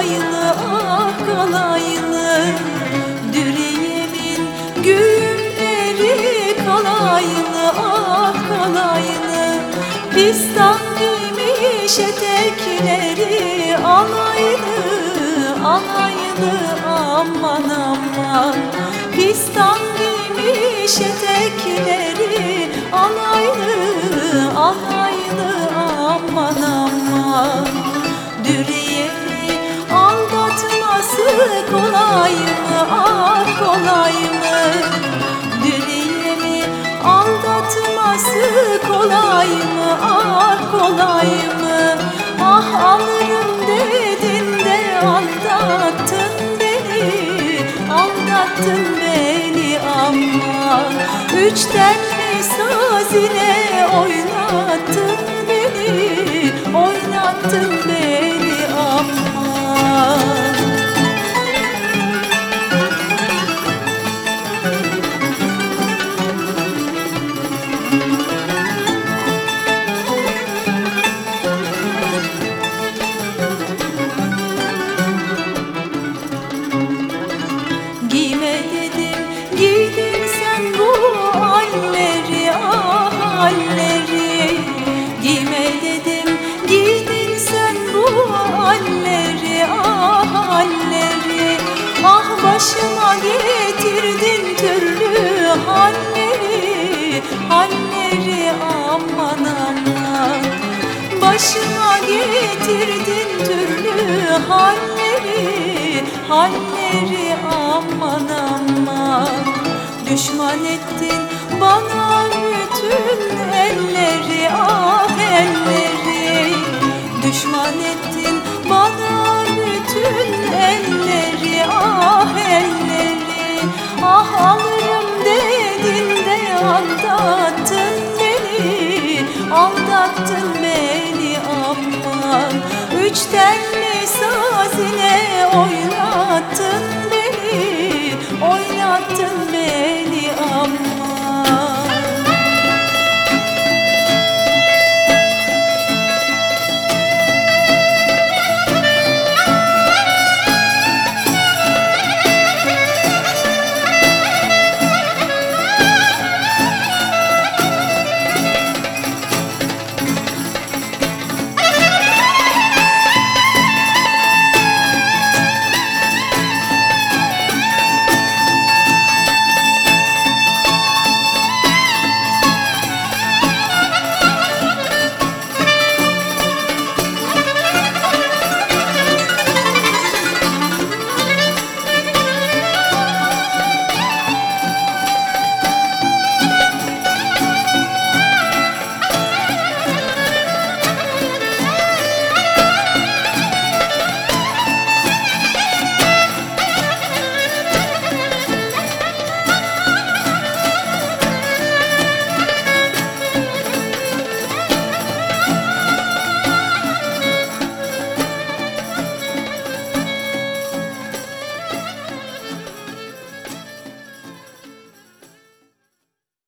kalaylı ah kalaylı Dürüyemin gülleri kalaylı ah kalaylı Pistan giymiş etekleri alaylı alaylı aman aman. Pistan giymiş etekleri alaylı alaylı aman aman. Aldatması kolay mı ah kolay mı? Dürüyemi aldatması kolay mı ah kolay mı? Ah alırım dedin de aldattın beni Aldattın beni ama Üç telli sazine oynattın beni Oynattın beni Başıma getirdin türlü halleri Halleri aman aman. Düşman ettin bana aman Üç telli